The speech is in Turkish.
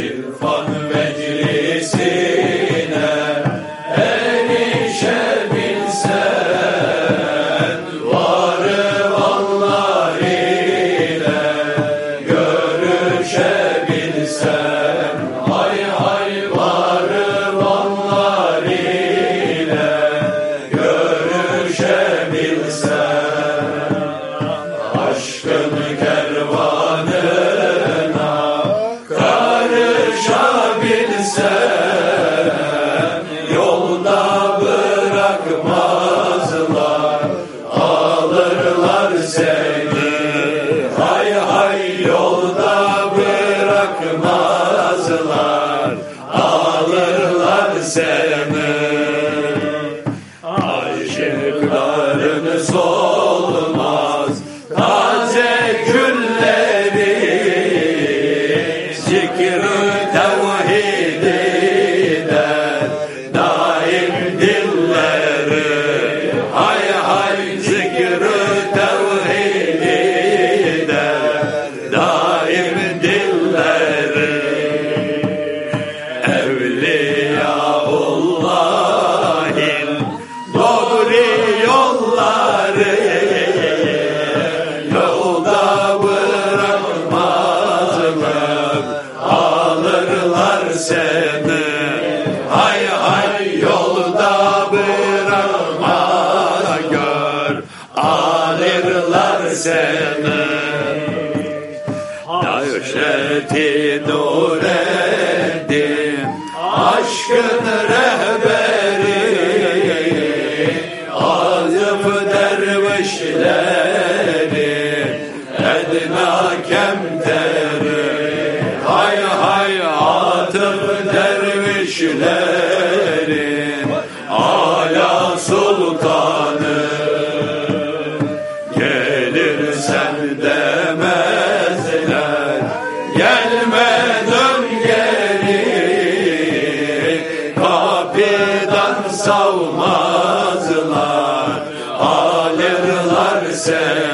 Hilfe an seni Hay hay yolda bırakmazlar Alırlar seni. Aşıkların son seni. Hay hay yolda bırakmazlar. Alırlar Davşeti nur ettim Aşkın re dervişlerin Ala sultanı. Gelirsen demezler Gelme dön geri. Kapıdan savma sen